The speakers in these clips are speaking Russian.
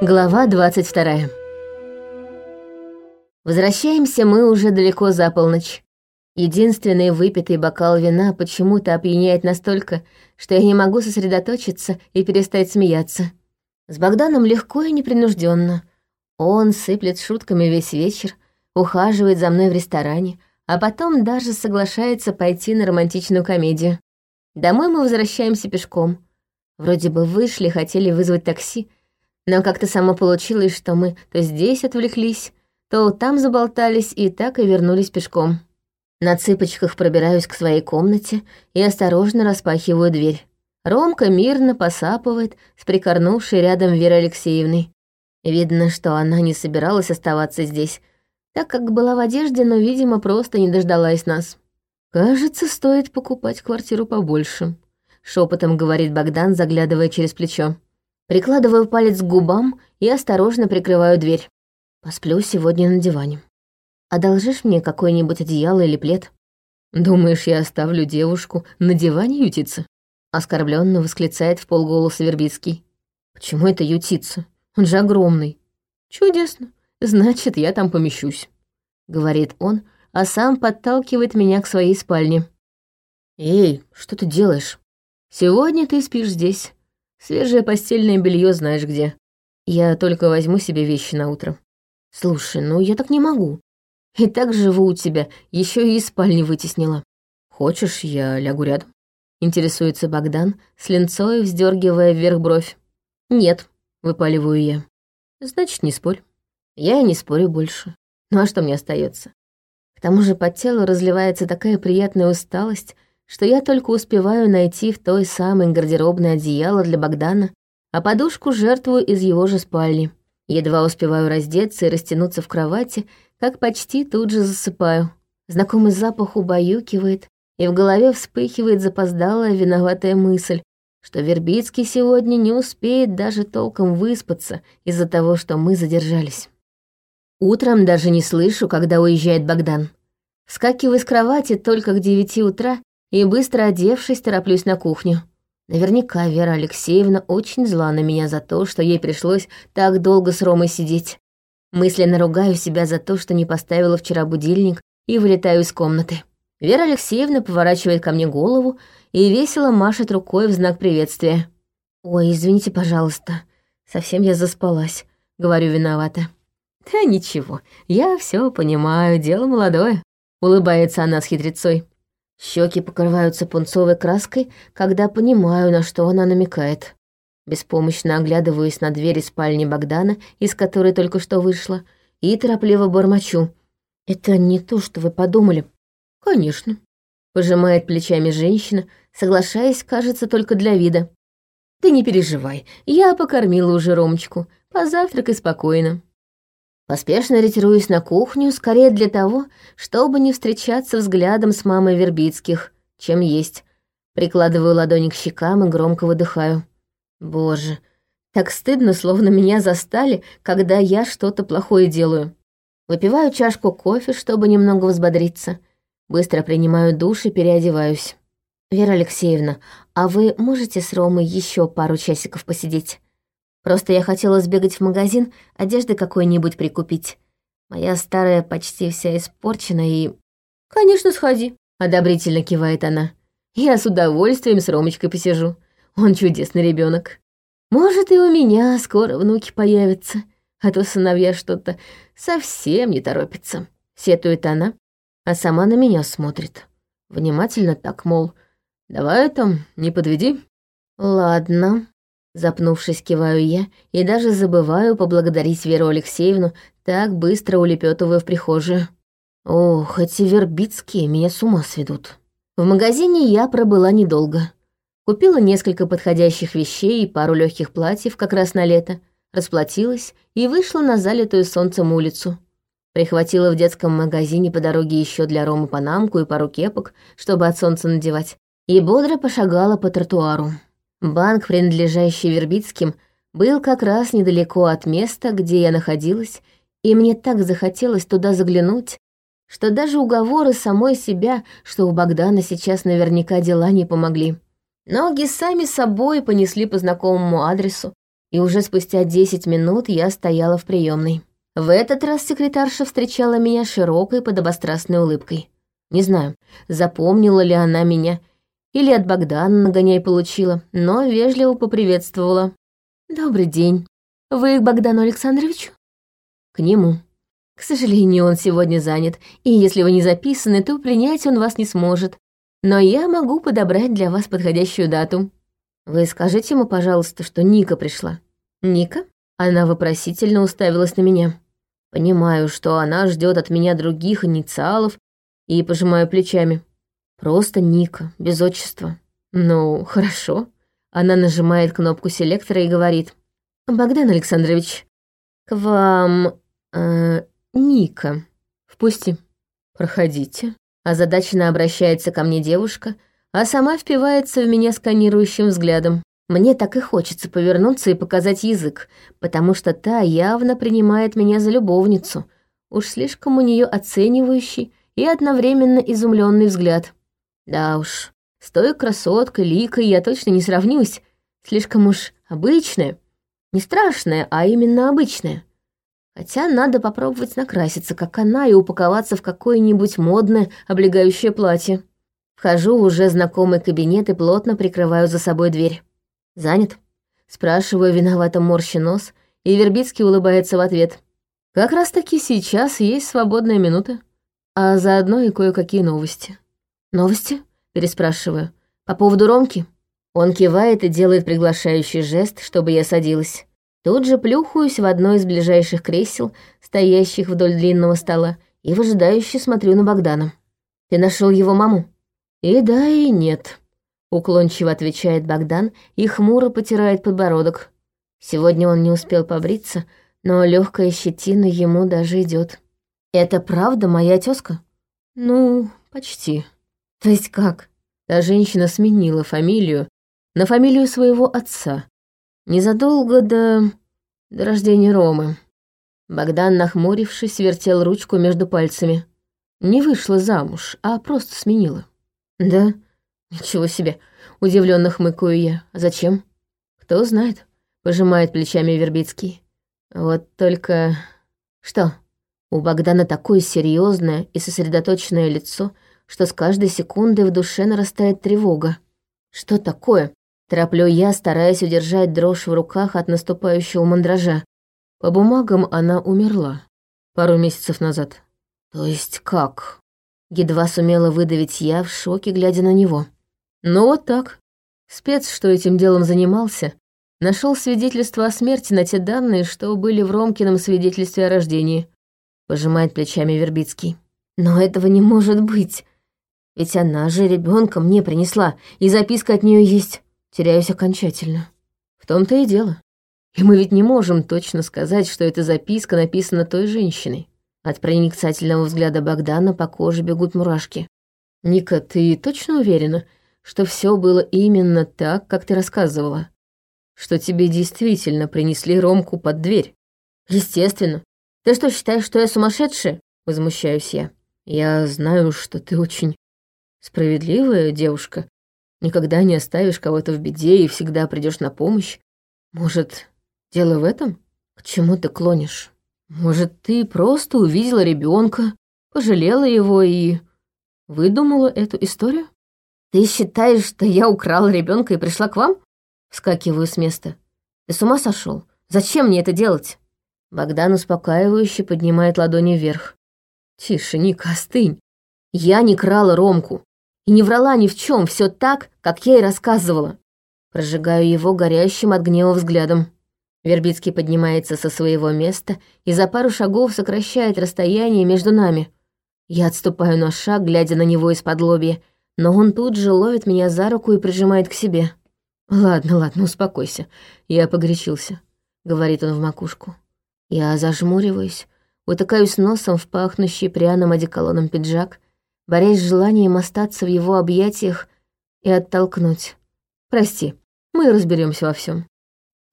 Глава 22. Возвращаемся мы уже далеко за полночь. Единственный выпитый бокал вина почему-то опьяняет настолько, что я не могу сосредоточиться и перестать смеяться. С Богданом легко и непринужденно. Он сыплет шутками весь вечер, ухаживает за мной в ресторане, а потом даже соглашается пойти на романтичную комедию. Домой мы возвращаемся пешком. Вроде бы вышли, хотели вызвать такси, но как-то само получилось, что мы то здесь отвлеклись, то там заболтались и так и вернулись пешком. На цыпочках пробираюсь к своей комнате и осторожно распахиваю дверь. Ромка мирно посапывает с прикорнувшей рядом Верой Алексеевной. Видно, что она не собиралась оставаться здесь, так как была в одежде, но, видимо, просто не дождалась нас. «Кажется, стоит покупать квартиру побольше», — шепотом говорит Богдан, заглядывая через плечо. Прикладываю палец к губам и осторожно прикрываю дверь. Посплю сегодня на диване. Одолжишь мне какое-нибудь одеяло или плед? Думаешь, я оставлю девушку на диване ютиться? Оскорбленно восклицает в полголоса Вербицкий. Почему это ютиться? Он же огромный. Чудесно. Значит, я там помещусь. Говорит он, а сам подталкивает меня к своей спальне. Эй, что ты делаешь? Сегодня ты спишь здесь. Свежее постельное белье знаешь где. Я только возьму себе вещи на утро. Слушай, ну я так не могу. И так живу у тебя, еще и из спальни вытеснила. Хочешь, я лягу рядом? Интересуется Богдан, с линцой вздергивая вверх бровь. Нет, выпаливаю я. Значит, не спорь. Я и не спорю больше. Ну а что мне остается? К тому же по телу разливается такая приятная усталость, что я только успеваю найти в той самой гардеробной одеяло для Богдана, а подушку жертвую из его же спальни. Едва успеваю раздеться и растянуться в кровати, как почти тут же засыпаю. Знакомый запах убаюкивает, и в голове вспыхивает запоздалая виноватая мысль, что Вербицкий сегодня не успеет даже толком выспаться из-за того, что мы задержались. Утром даже не слышу, когда уезжает Богдан. Вскакиваю с кровати только к девяти утра и, быстро одевшись, тороплюсь на кухню. Наверняка Вера Алексеевна очень зла на меня за то, что ей пришлось так долго с Ромой сидеть. Мысленно ругаю себя за то, что не поставила вчера будильник и вылетаю из комнаты. Вера Алексеевна поворачивает ко мне голову и весело машет рукой в знак приветствия. «Ой, извините, пожалуйста, совсем я заспалась», — говорю виновата. «Да ничего, я все понимаю, дело молодое», — улыбается она с хитрецой. Щеки покрываются пунцовой краской, когда понимаю, на что она намекает. Беспомощно оглядываюсь на двери спальни Богдана, из которой только что вышла, и торопливо бормочу. «Это не то, что вы подумали». «Конечно», — пожимает плечами женщина, соглашаясь, кажется, только для вида. «Ты не переживай, я покормила уже Ромочку. Позавтракай спокойно». Поспешно ретируюсь на кухню, скорее для того, чтобы не встречаться взглядом с мамой Вербицких, чем есть. Прикладываю ладони к щекам и громко выдыхаю. Боже, так стыдно, словно меня застали, когда я что-то плохое делаю. Выпиваю чашку кофе, чтобы немного взбодриться. Быстро принимаю душ и переодеваюсь. «Вера Алексеевна, а вы можете с Ромой еще пару часиков посидеть?» Просто я хотела сбегать в магазин, одежды какой-нибудь прикупить. Моя старая почти вся испорчена и... «Конечно, сходи», — одобрительно кивает она. «Я с удовольствием с Ромочкой посижу. Он чудесный ребенок. Может, и у меня скоро внуки появятся, а то сыновья что-то совсем не торопятся», — сетует она, а сама на меня смотрит. Внимательно так, мол, «давай там, не подведи». «Ладно», Запнувшись, киваю я и даже забываю поблагодарить Веру Алексеевну, так быстро улепетываю в прихожую. Ох, эти вербицкие меня с ума сведут. В магазине я пробыла недолго. Купила несколько подходящих вещей и пару легких платьев как раз на лето, расплатилась и вышла на залитую солнцем улицу. Прихватила в детском магазине по дороге еще для Ромы панамку и пару кепок, чтобы от солнца надевать, и бодро пошагала по тротуару. Банк, принадлежащий Вербицким, был как раз недалеко от места, где я находилась, и мне так захотелось туда заглянуть, что даже уговоры самой себя, что у Богдана сейчас наверняка дела не помогли. Ноги сами собой понесли по знакомому адресу, и уже спустя десять минут я стояла в приемной. В этот раз секретарша встречала меня широкой подобострастной улыбкой. Не знаю, запомнила ли она меня или от Богдана нагоняй получила, но вежливо поприветствовала. «Добрый день. Вы к Богдану Александровичу?» «К нему. К сожалению, он сегодня занят, и если вы не записаны, то принять он вас не сможет. Но я могу подобрать для вас подходящую дату. Вы скажите ему, пожалуйста, что Ника пришла». «Ника?» Она вопросительно уставилась на меня. Понимаю, что она ждет от меня других инициалов и пожимаю плечами. Просто Ника, без отчества. Ну, хорошо. Она нажимает кнопку селектора и говорит. «Богдан Александрович, к вам... Э, Ника. Впусти. Проходите». Озадаченно обращается ко мне девушка, а сама впивается в меня сканирующим взглядом. Мне так и хочется повернуться и показать язык, потому что та явно принимает меня за любовницу. Уж слишком у нее оценивающий и одновременно изумленный взгляд. Да уж, с той красоткой, ликой я точно не сравнюсь. Слишком уж обычная. Не страшная, а именно обычная. Хотя надо попробовать накраситься, как она, и упаковаться в какое-нибудь модное облегающее платье. Вхожу в уже знакомый кабинет и плотно прикрываю за собой дверь. «Занят?» Спрашиваю виновато морщи нос, и Вербицкий улыбается в ответ. «Как раз-таки сейчас есть свободная минута, а заодно и кое-какие новости». «Новости?» — переспрашиваю. «По поводу Ромки?» Он кивает и делает приглашающий жест, чтобы я садилась. Тут же плюхаюсь в одно из ближайших кресел, стоящих вдоль длинного стола, и выжидающе смотрю на Богдана. «Ты нашел его маму?» «И да, и нет», Уклончиво отвечает Богдан и хмуро потирает подбородок. Сегодня он не успел побриться, но легкая щетина ему даже идет. Это правда моя тезка? Ну, почти. То есть как? Та женщина сменила фамилию на фамилию своего отца. Незадолго до... до рождения Ромы. Богдан, нахмурившись, вертел ручку между пальцами. Не вышла замуж, а просто сменила. Да, Ничего себе, удивленно хмыкаю я. А зачем? Кто знает, пожимает плечами Вербицкий. Вот только... Что? У Богдана такое серьезное и сосредоточенное лицо, что с каждой секундой в душе нарастает тревога. Что такое? Тороплю я, стараясь удержать дрожь в руках от наступающего мандража. По бумагам она умерла. Пару месяцев назад. То есть как? Едва сумела выдавить я в шоке, глядя на него. Ну вот так. Спец, что этим делом занимался, нашел свидетельство о смерти на те данные, что были в Ромкином свидетельстве о рождении. Пожимает плечами Вербицкий. Но этого не может быть. Ведь она же ребенка мне принесла, и записка от нее есть. Теряюсь окончательно. В том-то и дело. И мы ведь не можем точно сказать, что эта записка написана той женщиной. От проникательного взгляда Богдана по коже бегут мурашки. «Ника, ты точно уверена, что все было именно так, как ты рассказывала. Что тебе действительно принесли Ромку под дверь. Естественно. Ты что, считаешь, что я сумасшедшая? Возмущаюсь я. Я знаю, что ты очень справедливая девушка. Никогда не оставишь кого-то в беде и всегда придешь на помощь. Может, дело в этом? К чему ты клонишь? Может, ты просто увидела ребенка, пожалела его и выдумала эту историю? «Ты считаешь, что я украла ребенка и пришла к вам?» Вскакиваю с места. «Ты с ума сошел? Зачем мне это делать?» Богдан успокаивающе поднимает ладони вверх. «Тише, Ника, остынь. Я не крала Ромку и не врала ни в чем, все так, как я и рассказывала». Прожигаю его горящим от гнева взглядом. Вербицкий поднимается со своего места и за пару шагов сокращает расстояние между нами. Я отступаю на шаг, глядя на него из-под лобья, но он тут же ловит меня за руку и прижимает к себе. «Ладно, ладно, успокойся. Я погорячился», — говорит он в макушку. Я зажмуриваюсь, утыкаюсь носом в пахнущий пряным одеколоном пиджак, борясь с желанием остаться в его объятиях и оттолкнуть. «Прости, мы разберемся во всем.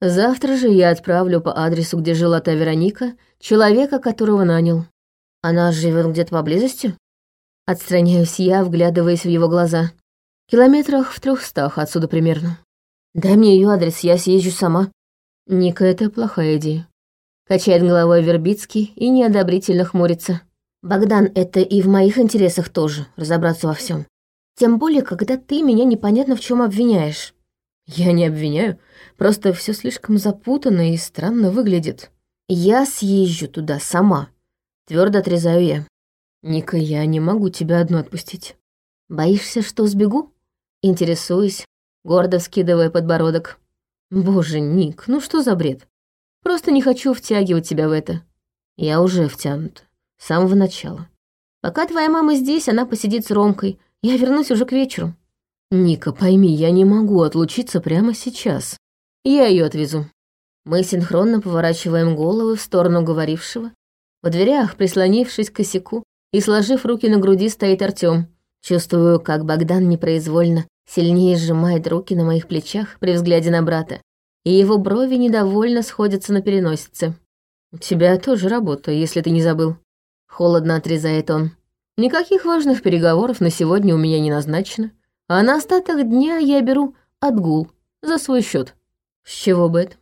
Завтра же я отправлю по адресу, где жила та Вероника, человека, которого нанял. Она живет где-то поблизости?» Отстраняюсь я, вглядываясь в его глаза. Километрах в трехстах отсюда примерно. Дай мне ее адрес, я съезжу сама. Ника, это плохая идея. Качает головой Вербицкий и неодобрительно хмурится. Богдан, это и в моих интересах тоже, разобраться во всем. Тем более, когда ты меня непонятно в чем обвиняешь. Я не обвиняю, просто все слишком запутанно и странно выглядит. Я съезжу туда сама. Твердо отрезаю я. Ника, я не могу тебя одну отпустить. Боишься, что сбегу? Интересуюсь, гордо вскидывая подбородок. Боже, Ник, ну что за бред? Просто не хочу втягивать тебя в это. Я уже втянут. С самого начала. Пока твоя мама здесь, она посидит с Ромкой. Я вернусь уже к вечеру. Ника, пойми, я не могу отлучиться прямо сейчас. Я ее отвезу. Мы синхронно поворачиваем головы в сторону говорившего. В дверях, прислонившись к косяку и сложив руки на груди, стоит Артём. Чувствую, как Богдан непроизвольно сильнее сжимает руки на моих плечах при взгляде на брата, и его брови недовольно сходятся на переносице. «У тебя тоже работа, если ты не забыл». Холодно отрезает он. «Никаких важных переговоров на сегодня у меня не назначено а на остаток дня я беру отгул за свой счет. С чего бы это?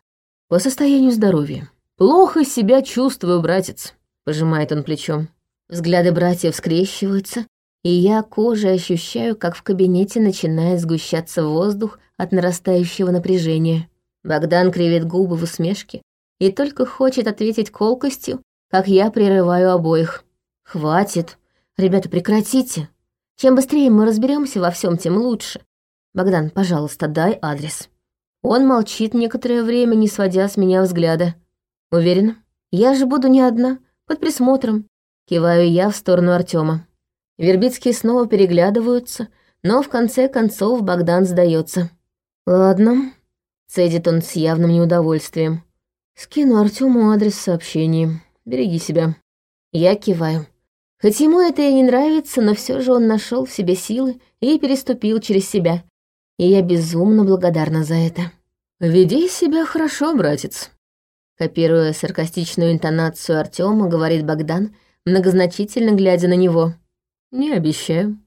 По состоянию здоровья. Плохо себя чувствую, братец, пожимает он плечом. Взгляды братьев скрещиваются, и я кожей ощущаю, как в кабинете начинает сгущаться воздух от нарастающего напряжения. Богдан кривит губы в усмешке и только хочет ответить колкостью, как я прерываю обоих. «Хватит! Ребята, прекратите!» Чем быстрее мы разберемся во всем, тем лучше. Богдан, пожалуйста, дай адрес. Он молчит некоторое время, не сводя с меня взгляда. Уверен, я же буду не одна, под присмотром. Киваю я в сторону Артема. Вербицкие снова переглядываются, но в конце концов Богдан сдается. Ладно, цедит он с явным неудовольствием. Скину Артему адрес сообщений. Береги себя. Я киваю. Хоть ему это и не нравится, но все же он нашел в себе силы и переступил через себя. И я безумно благодарна за это. «Веди себя хорошо, братец», — копируя саркастичную интонацию Артема, говорит Богдан, многозначительно глядя на него. «Не обещаю».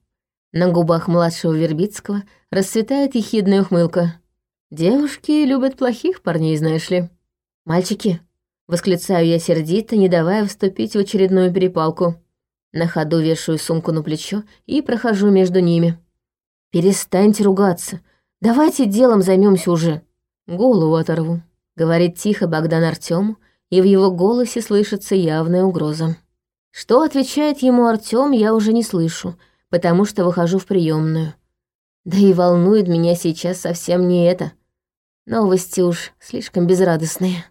На губах младшего Вербицкого расцветает ехидная ухмылка. «Девушки любят плохих парней, знаешь ли». «Мальчики», — восклицаю я сердито, не давая вступить в очередную перепалку. На ходу вешаю сумку на плечо и прохожу между ними. «Перестаньте ругаться. Давайте делом займемся уже. Голову оторву», — говорит тихо Богдан Артёму, и в его голосе слышится явная угроза. Что отвечает ему Артём, я уже не слышу, потому что выхожу в приемную. Да и волнует меня сейчас совсем не это. Новости уж слишком безрадостные.